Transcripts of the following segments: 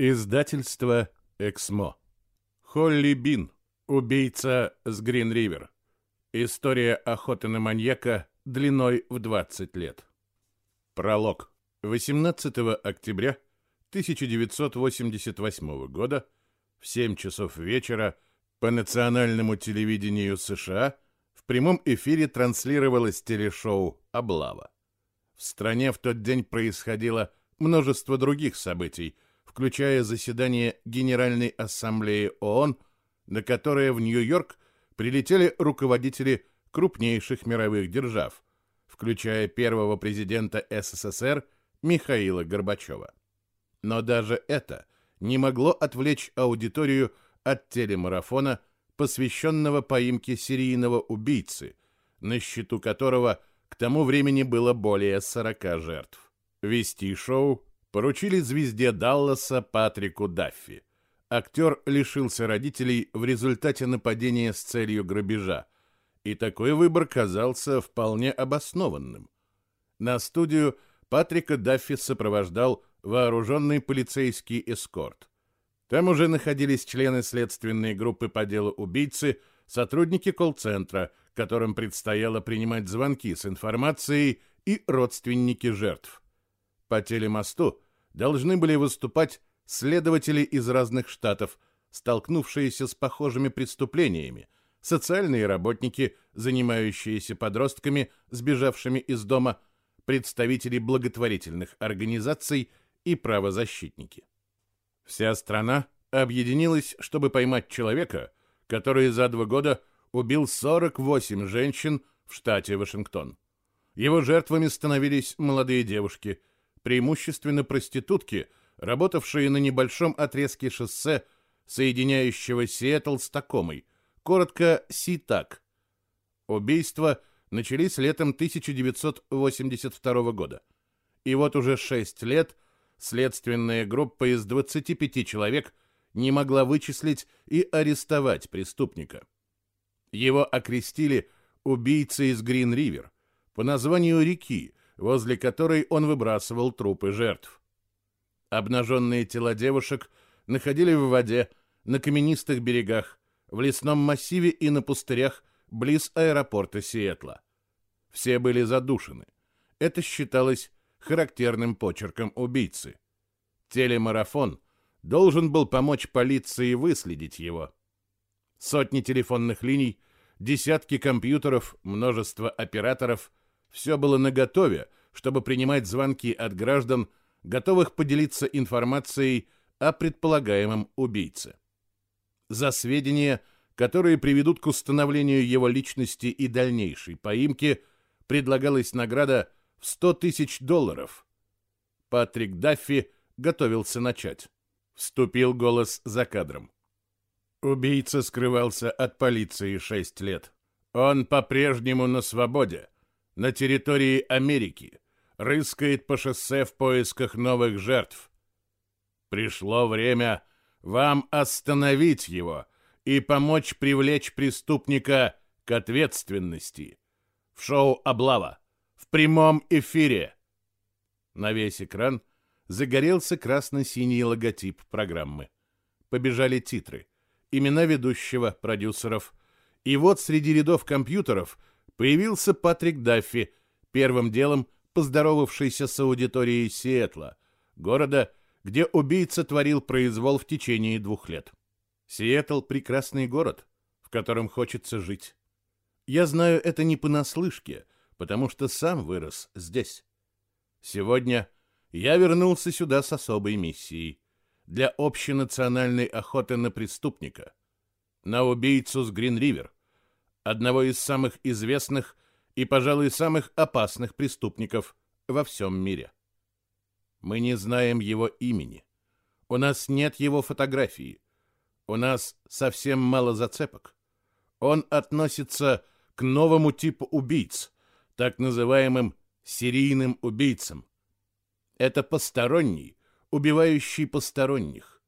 Издательство «Эксмо». Холли Бин. Убийца с Грин-Ривер. История охоты на маньяка длиной в 20 лет. Пролог. 18 октября 1988 года в 7 часов вечера по национальному телевидению США в прямом эфире транслировалось телешоу «Облава». В стране в тот день происходило множество других событий – включая заседание Генеральной Ассамблеи ООН, на которое в Нью-Йорк прилетели руководители крупнейших мировых держав, включая первого президента СССР Михаила Горбачева. Но даже это не могло отвлечь аудиторию от телемарафона, посвященного поимке серийного убийцы, на счету которого к тому времени было более 40 жертв. Вести шоу поручили звезде Далласа Патрику Даффи. Актер лишился родителей в результате нападения с целью грабежа, и такой выбор казался вполне обоснованным. На студию Патрика Даффи сопровождал вооруженный полицейский эскорт. Там уже находились члены следственной группы по делу убийцы, сотрудники колл-центра, которым предстояло принимать звонки с информацией, и родственники жертв. По телемосту должны были выступать следователи из разных штатов, столкнувшиеся с похожими преступлениями, социальные работники, занимающиеся подростками, сбежавшими из дома, представители благотворительных организаций и правозащитники. Вся страна объединилась, чтобы поймать человека, который за два года убил 48 женщин в штате Вашингтон. Его жертвами становились молодые девушки, преимущественно проститутки, работавшие на небольшом отрезке шоссе, соединяющего Сиэтл с Такомой, коротко Ситак. Убийства начались летом 1982 года. И вот уже шесть лет следственная группа из 25 человек не могла вычислить и арестовать преступника. Его окрестили убийцей из Грин-Ривер по названию реки, возле которой он выбрасывал трупы жертв. Обнаженные тела девушек находили в воде, на каменистых берегах, в лесном массиве и на пустырях близ аэропорта Сиэтла. Все были задушены. Это считалось характерным почерком убийцы. Телемарафон должен был помочь полиции выследить его. Сотни телефонных линий, десятки компьютеров, множество операторов все было наготове, чтобы принимать звонки от граждан, готовых поделиться информацией о предполагаемом убийце. За сведения, которые приведут к установлению его личности и дальнейшей поимки, предлагалась награда в 100 тысяч долларов. Патрик Даффи готовился начать. Вступил голос за кадром. Убийца скрывался от полиции шесть лет. Он по-прежнему на свободе на территории Америки, рыскает по шоссе в поисках новых жертв. Пришло время вам остановить его и помочь привлечь преступника к ответственности. В шоу «Облава» в прямом эфире. На весь экран загорелся красно-синий логотип программы. Побежали титры, имена ведущего, продюсеров. И вот среди рядов компьютеров появился Патрик Даффи, первым делом поздоровавшийся с аудиторией Сиэтла, города, где убийца творил произвол в течение двух лет. Сиэтл — прекрасный город, в котором хочется жить. Я знаю это не понаслышке, потому что сам вырос здесь. Сегодня я вернулся сюда с особой миссией для общенациональной охоты на преступника, на убийцу с Грин-Ривер, одного из самых известных и, пожалуй, самых опасных преступников во всем мире. Мы не знаем его имени. У нас нет его фотографии. У нас совсем мало зацепок. Он относится к новому типу убийц, так называемым серийным убийцам. Это посторонний, убивающий посторонних.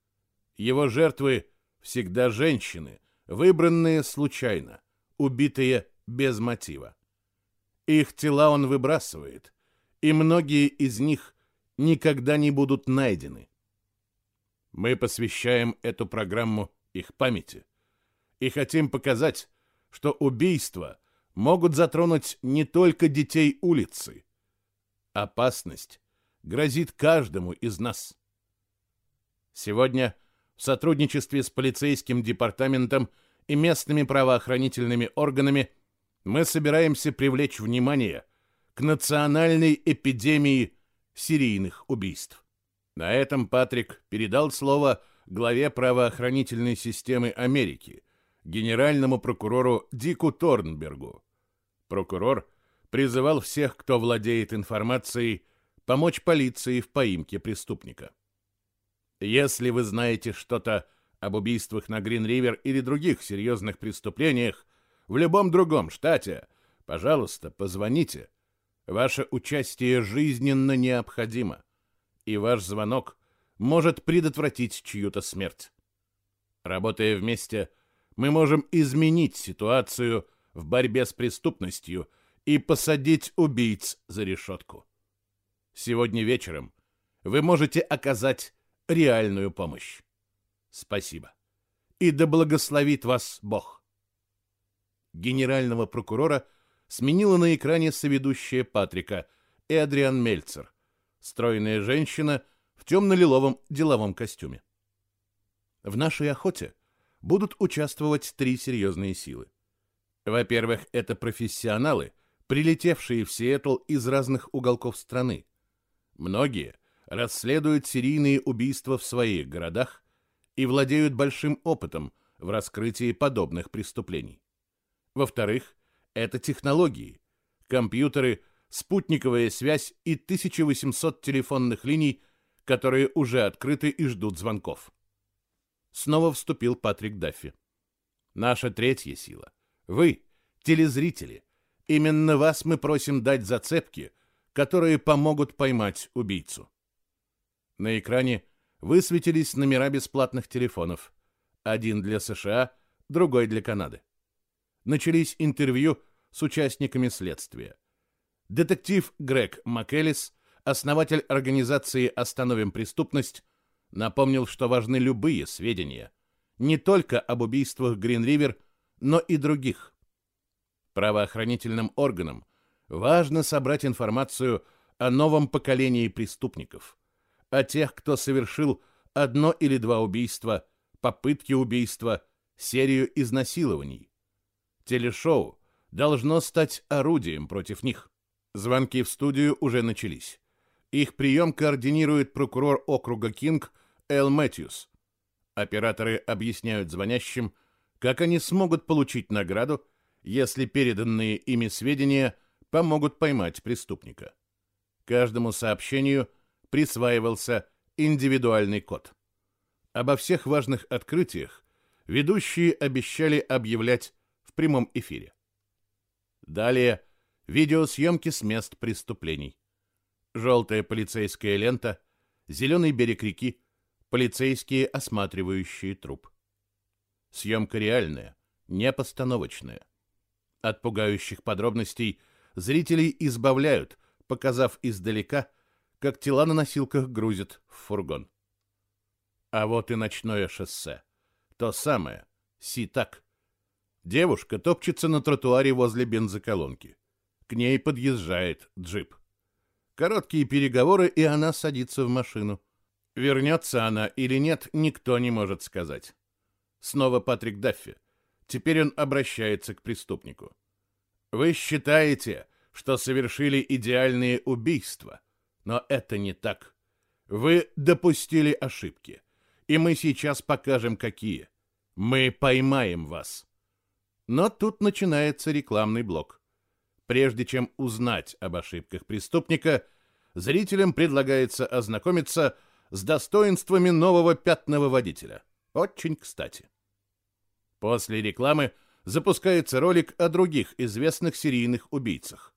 Его жертвы всегда женщины, выбранные случайно убитые без мотива. Их тела он выбрасывает, и многие из них никогда не будут найдены. Мы посвящаем эту программу их памяти и хотим показать, что убийства могут затронуть не только детей улицы. Опасность грозит каждому из нас. Сегодня в сотрудничестве с полицейским департаментом и местными правоохранительными органами мы собираемся привлечь внимание к национальной эпидемии серийных убийств. На этом Патрик передал слово главе правоохранительной системы Америки, генеральному прокурору Дику Торнбергу. Прокурор призывал всех, кто владеет информацией, помочь полиции в поимке преступника. Если вы знаете что-то об убийствах на Грин-Ривер или других серьезных преступлениях в любом другом штате, пожалуйста, позвоните. Ваше участие жизненно необходимо, и ваш звонок может предотвратить чью-то смерть. Работая вместе, мы можем изменить ситуацию в борьбе с преступностью и посадить убийц за решетку. Сегодня вечером вы можете оказать реальную помощь. Спасибо. И да благословит вас Бог. Генерального прокурора сменила на экране соведущая Патрика Эдриан Мельцер, стройная женщина в темно-лиловом деловом костюме. В нашей охоте будут участвовать три серьезные силы. Во-первых, это профессионалы, прилетевшие в Сиэтл из разных уголков страны. Многие расследуют серийные убийства в своих городах и владеют большим опытом в раскрытии подобных преступлений. Во-вторых, это технологии, компьютеры, спутниковая связь и 1800 телефонных линий, которые уже открыты и ждут звонков. Снова вступил Патрик Даффи. Наша третья сила. Вы, телезрители. Именно вас мы просим дать зацепки, которые помогут поймать убийцу. На экране высветились номера бесплатных телефонов. Один для США, другой для Канады. Начались интервью с участниками следствия. Детектив Грег МакЭлис, основатель организации «Остановим преступность», напомнил, что важны любые сведения, не только об убийствах Грин-Ривер, но и других. Правоохранительным органам важно собрать информацию о новом поколении преступников, о тех, кто совершил одно или два убийства, попытки убийства, серию изнасилований. Телешоу должно стать орудием против них. Звонки в студию уже начались. Их прием координирует прокурор округа Кинг Эл Мэтьюс. Операторы объясняют звонящим, как они смогут получить награду, если переданные ими сведения помогут поймать преступника. Каждому сообщению присваивался индивидуальный код. Обо всех важных открытиях ведущие обещали объявлять в прямом эфире. Далее видеосъемки с мест преступлений. Желтая полицейская лента, зеленый берег реки, полицейские, осматривающие труп. Съемка реальная, не постановочная. От пугающих подробностей зрителей избавляют, показав издалека, как тела на носилках грузят в фургон. А вот и ночное шоссе. То самое, Ситак. Девушка топчется на тротуаре возле бензоколонки. К ней подъезжает джип. Короткие переговоры, и она садится в машину. Вернется она или нет, никто не может сказать. Снова Патрик Даффи. Теперь он обращается к преступнику. Вы считаете, что совершили идеальные убийства, но это не так. Вы допустили ошибки, и мы сейчас покажем, какие. Мы поймаем вас. Но тут начинается рекламный блок. Прежде чем узнать об ошибках преступника, зрителям предлагается ознакомиться с достоинствами нового пятного водителя. Очень кстати. После рекламы запускается ролик о других известных серийных убийцах.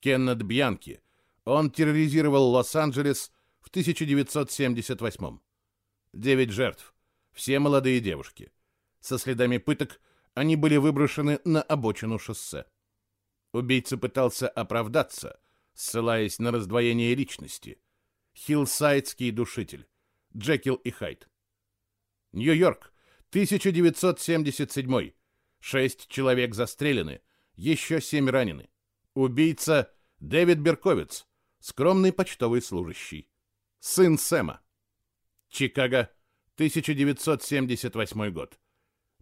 Кеннет Бьянки. Он терроризировал Лос-Анджелес в 1978 Девять жертв. Все молодые девушки. Со следами пыток они были выброшены на обочину шоссе. Убийца пытался оправдаться, ссылаясь на раздвоение личности – Хиллсайдский душитель, Джекил и Хайд. Нью-Йорк, 1977. Шесть человек застрелены, еще семь ранены. Убийца Дэвид Берковиц, скромный почтовый служащий. Сын Сэма. Чикаго, 1978 год.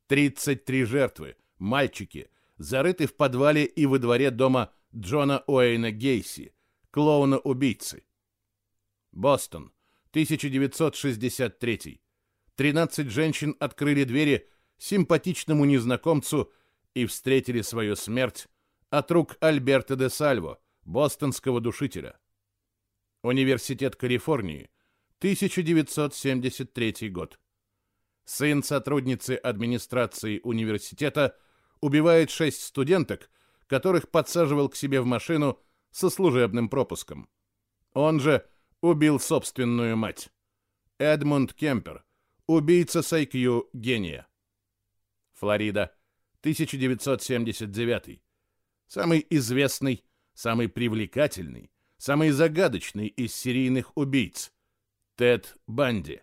33 жертвы, мальчики, зарыты в подвале и во дворе дома Джона Уэйна Гейси, клоуна-убийцы. Бостон, 1963. 13 женщин открыли двери симпатичному незнакомцу и встретили свою смерть от рук Альберта де Сальво, бостонского душителя. Университет Калифорнии, 1973 год. Сын сотрудницы администрации университета убивает шесть студенток, которых подсаживал к себе в машину со служебным пропуском. Он же убил собственную мать. Эдмунд Кемпер, убийца с IQ гения. Флорида, 1979. Самый известный, самый привлекательный, самый загадочный из серийных убийц. Тед Банди.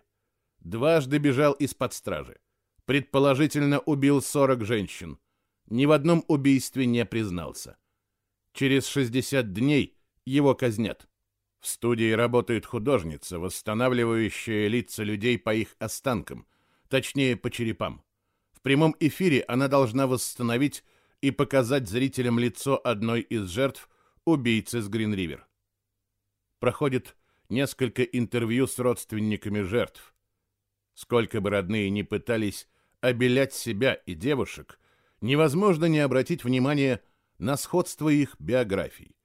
Дважды бежал из-под стражи. Предположительно, убил 40 женщин. Ни в одном убийстве не признался. Через 60 дней его казнят. В студии работает художница, восстанавливающая лица людей по их останкам, точнее, по черепам. В прямом эфире она должна восстановить и показать зрителям лицо одной из жертв убийцы с Гринривер. Проходит несколько интервью с родственниками жертв. Сколько бы родные ни пытались обелять себя и девушек, невозможно не обратить внимание на сходство их биографий.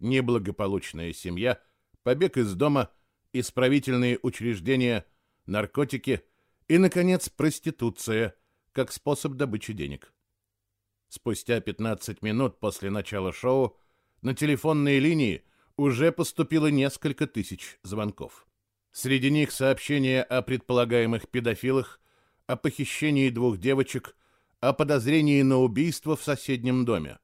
Неблагополучная семья, побег из дома, исправительные учреждения, наркотики и, наконец, проституция как способ добычи денег. Спустя 15 минут после начала шоу на телефонные линии уже поступило несколько тысяч звонков. Среди них сообщения о предполагаемых педофилах, о похищении двух девочек, о подозрении на убийство в соседнем доме.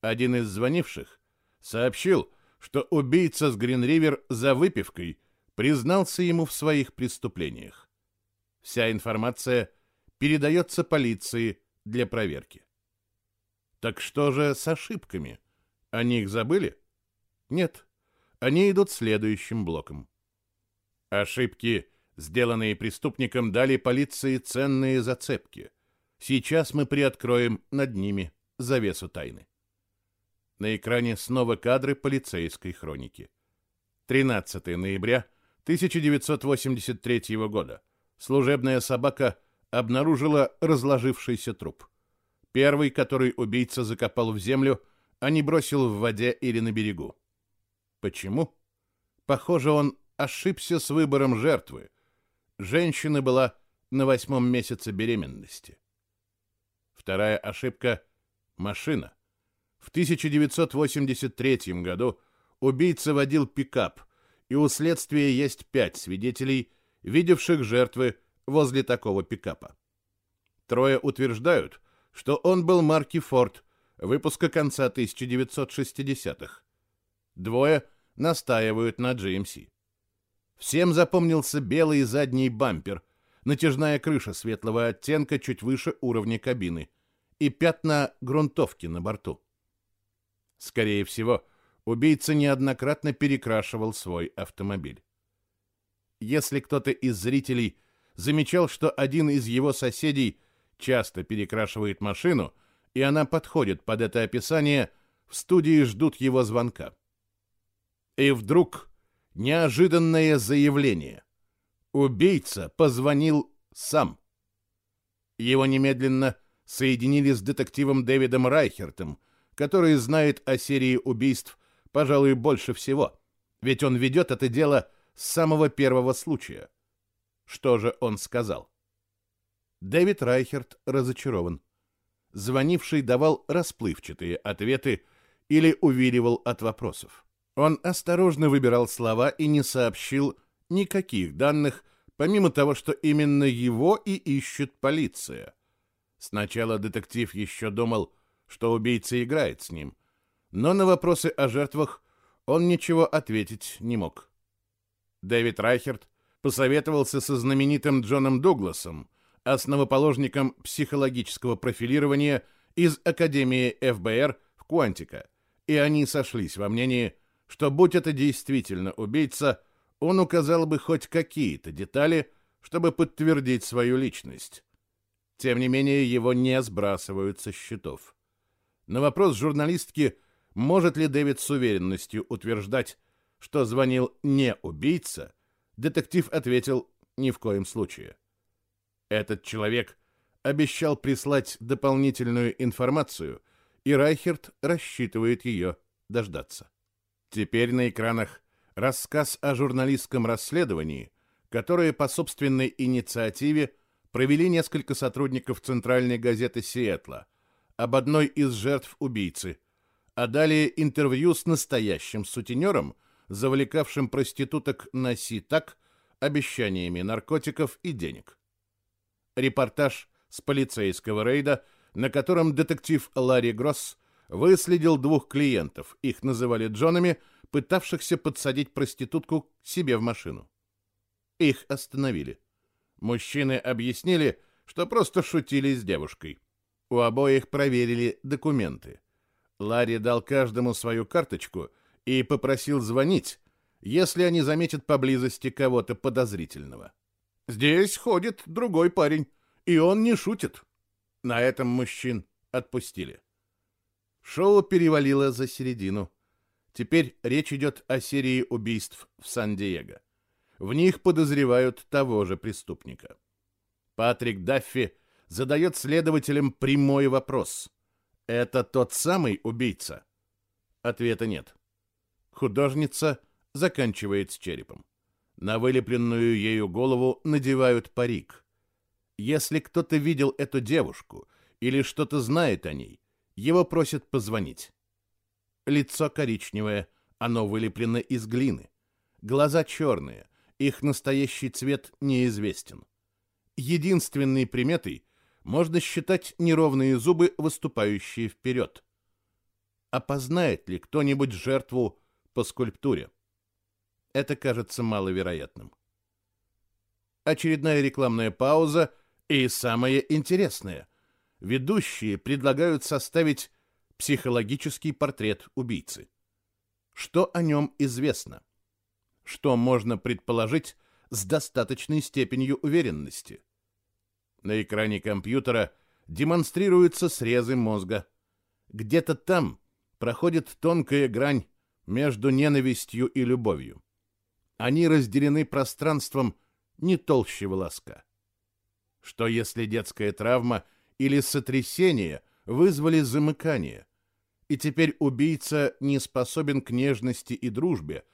Один из звонивших сообщил, что убийца с Гринривер за выпивкой признался ему в своих преступлениях. Вся информация передается полиции для проверки. Так что же с ошибками? О них забыли? Нет, они идут следующим блоком. Ошибки, сделанные преступником, дали полиции ценные зацепки. Сейчас мы приоткроем над ними завесу тайны. На экране снова кадры полицейской хроники. 13 ноября 1983 года. Служебная собака обнаружила разложившийся труп. Первый, который убийца закопал в землю, а не бросил в воде или на берегу. Почему? Похоже, он ошибся с выбором жертвы. Женщина была на восьмом месяце беременности. Вторая ошибка – машина. В 1983 году убийца водил пикап, и у следствия есть пять свидетелей, видевших жертвы возле такого пикапа. Трое утверждают, что он был марки Ford выпуска конца 1960-х. Двое настаивают на GMC. Всем запомнился белый задний бампер, натяжная крыша светлого оттенка чуть выше уровня кабины и пятна грунтовки на борту. Скорее всего, убийца неоднократно перекрашивал свой автомобиль. Если кто-то из зрителей замечал, что один из его соседей часто перекрашивает машину, и она подходит под это описание, в студии ждут его звонка. И вдруг неожиданное заявление. Убийца позвонил сам. Его немедленно соединили с детективом Дэвидом Райхертом, который знает о серии убийств, пожалуй, больше всего, ведь он ведет это дело с самого первого случая. Что же он сказал? Дэвид Райхерт разочарован. Звонивший давал расплывчатые ответы или увиливал от вопросов. Он осторожно выбирал слова и не сообщил никаких данных, помимо того, что именно его и ищет полиция. Сначала детектив еще думал, что убийца играет с ним, но на вопросы о жертвах он ничего ответить не мог. Дэвид Райхерт посоветовался со знаменитым Джоном Дугласом, основоположником психологического профилирования из Академии ФБР в Куантика, и они сошлись во мнении, что будь это действительно убийца, он указал бы хоть какие-то детали, чтобы подтвердить свою личность. Тем не менее, его не сбрасывают со счетов. На вопрос журналистки, может ли Дэвид с уверенностью утверждать, что звонил не убийца, детектив ответил ни в коем случае. Этот человек обещал прислать дополнительную информацию, и Райхерт рассчитывает ее дождаться. Теперь на экранах рассказ о журналистском расследовании, которое по собственной инициативе провели несколько сотрудников центральной газеты Сиэтла об одной из жертв убийцы, а далее интервью с настоящим сутенером, завлекавшим проституток на Си-Так обещаниями наркотиков и денег. Репортаж с полицейского рейда, на котором детектив Ларри Гросс выследил двух клиентов, их называли Джонами, пытавшихся подсадить проститутку себе в машину. Их остановили. Мужчины объяснили, что просто шутили с девушкой. У обоих проверили документы. Ларри дал каждому свою карточку и попросил звонить, если они заметят поблизости кого-то подозрительного. Здесь ходит другой парень, и он не шутит. На этом мужчин отпустили. Шоу перевалило за середину. Теперь речь идет о серии убийств в Сан-Диего. В них подозревают того же преступника. Патрик Даффи задает следователям прямой вопрос. Это тот самый убийца? Ответа нет. Художница заканчивает с черепом. На вылепленную ею голову надевают парик. Если кто-то видел эту девушку или что-то знает о ней, его просят позвонить. Лицо коричневое, оно вылеплено из глины. Глаза черные, их настоящий цвет неизвестен. Единственной приметой можно считать неровные зубы, выступающие вперед. Опознает ли кто-нибудь жертву по скульптуре? Это кажется маловероятным. Очередная рекламная пауза и самое интересное. Ведущие предлагают составить психологический портрет убийцы. Что о нем известно? Что можно предположить с достаточной степенью уверенности? На экране компьютера демонстрируются срезы мозга. Где-то там проходит тонкая грань между ненавистью и любовью. Они разделены пространством не толще волоска. Что если детская травма или сотрясение вызвали замыкание, и теперь убийца не способен к нежности и дружбе,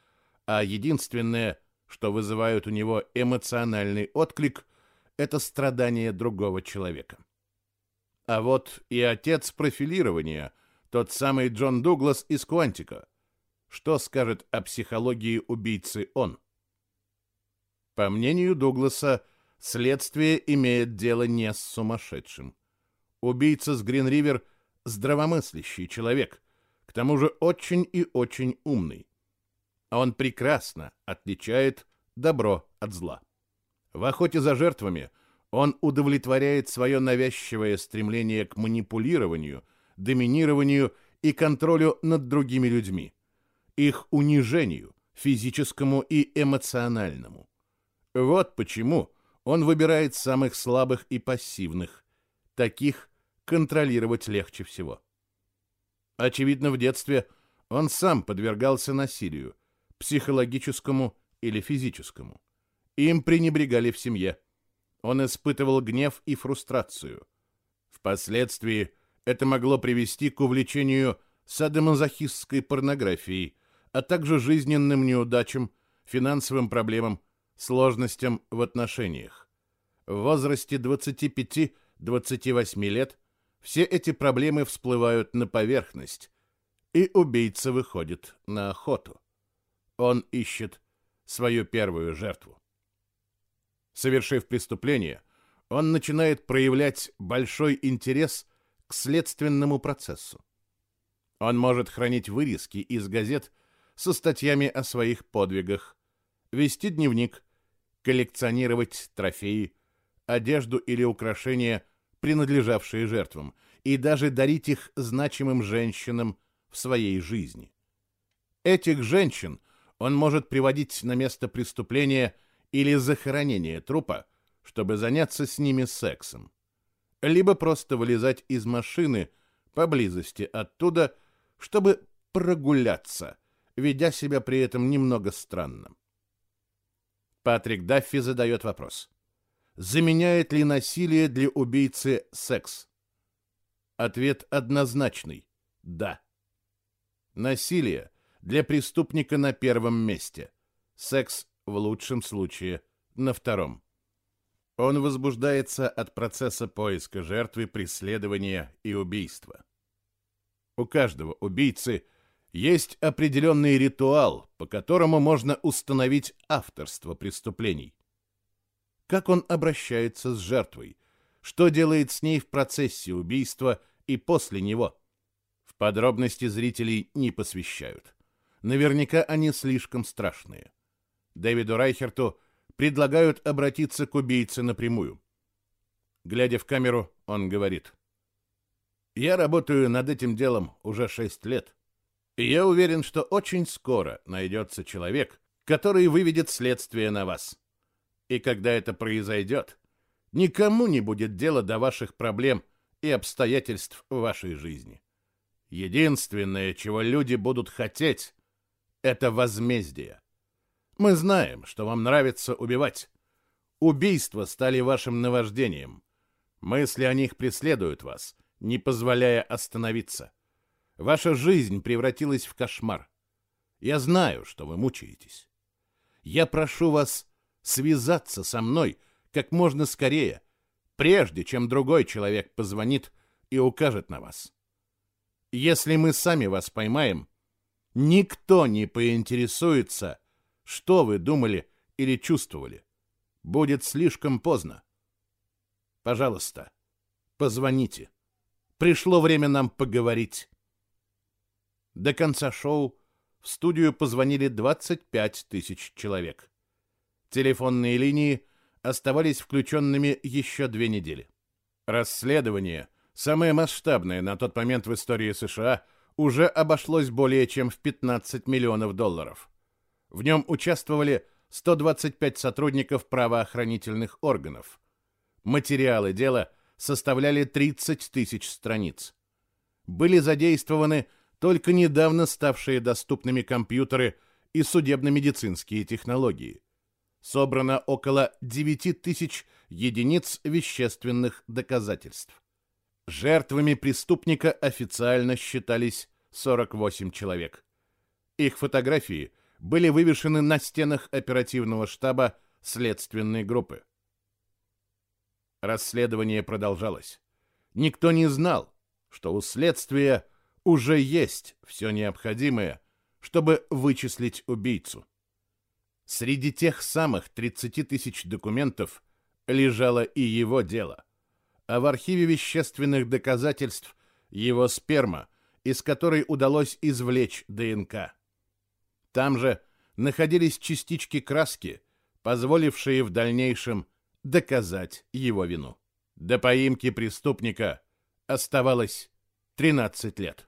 а единственное, что вызывает у него эмоциональный отклик, это страдание другого человека. А вот и отец профилирования, тот самый Джон Дуглас из Квантика, что скажет о психологии убийцы он? По мнению Дугласа, следствие имеет дело не с сумасшедшим. Убийца с Гринривер – здравомыслящий человек, к тому же очень и очень умный. Он прекрасно отличает добро от зла. В охоте за жертвами он удовлетворяет свое навязчивое стремление к манипулированию, доминированию и контролю над другими людьми – их унижению, физическому и эмоциональному. Вот почему он выбирает самых слабых и пассивных. Таких контролировать легче всего. Очевидно, в детстве он сам подвергался насилию, психологическому или физическому. Им пренебрегали в семье. Он испытывал гнев и фрустрацию. Впоследствии это могло привести к увлечению садомазохистской порнографией, а также жизненным неудачам, финансовым проблемам, сложностям в отношениях. В возрасте 25-28 лет все эти проблемы всплывают на поверхность, и убийца выходит на охоту. Он ищет свою первую жертву. Совершив преступление, он начинает проявлять большой интерес к следственному процессу. Он может хранить вырезки из газет со статьями о своих подвигах, вести дневник коллекционировать трофеи, одежду или украшения, принадлежавшие жертвам, и даже дарить их значимым женщинам в своей жизни. Этих женщин он может приводить на место преступления или захоронения трупа, чтобы заняться с ними сексом. Либо просто вылезать из машины поблизости оттуда, чтобы прогуляться, ведя себя при этом немного странно. Патрик Даффи задает вопрос. Заменяет ли насилие для убийцы секс? Ответ однозначный – да. Насилие для преступника на первом месте. Секс в лучшем случае на втором. Он возбуждается от процесса поиска жертвы, преследования и убийства. У каждого убийцы есть определенный ритуал, по которому можно установить авторство преступлений. Как он обращается с жертвой, что делает с ней в процессе убийства и после него. В подробности зрителей не посвящают. Наверняка они слишком страшные. Дэвиду Райхерту предлагают обратиться к убийце напрямую. Глядя в камеру, он говорит. «Я работаю над этим делом уже шесть лет, и я уверен, что очень скоро найдется человек, который выведет следствие на вас. И когда это произойдет, никому не будет дела до ваших проблем и обстоятельств вашей жизни. Единственное, чего люди будут хотеть, это возмездие. Мы знаем, что вам нравится убивать. Убийства стали вашим наваждением. Мысли о них преследуют вас, не позволяя остановиться. Ваша жизнь превратилась в кошмар. Я знаю, что вы мучаетесь. Я прошу вас связаться со мной как можно скорее, прежде чем другой человек позвонит и укажет на вас. Если мы сами вас поймаем, Никто не поинтересуется, что вы думали или чувствовали. Будет слишком поздно. Пожалуйста, позвоните. Пришло время нам поговорить. До конца шоу в студию позвонили 25 тысяч человек. Телефонные линии оставались включенными еще две недели. Расследование, самое масштабное на тот момент в истории США, уже обошлось более чем в 15 миллионов долларов. В нем участвовали 125 сотрудников правоохранительных органов. Материалы дела составляли 30 тысяч страниц. Были задействованы только недавно ставшие доступными компьютеры и судебно-медицинские технологии. Собрано около 9 тысяч единиц вещественных доказательств. Жертвами преступника официально считались 48 человек. Их фотографии были вывешены на стенах оперативного штаба следственной группы. Расследование продолжалось. Никто не знал, что у следствия уже есть все необходимое, чтобы вычислить убийцу. Среди тех самых 30 тысяч документов лежало и его дело – а в архиве вещественных доказательств его сперма, из которой удалось извлечь ДНК. Там же находились частички краски, позволившие в дальнейшем доказать его вину. До поимки преступника оставалось 13 лет.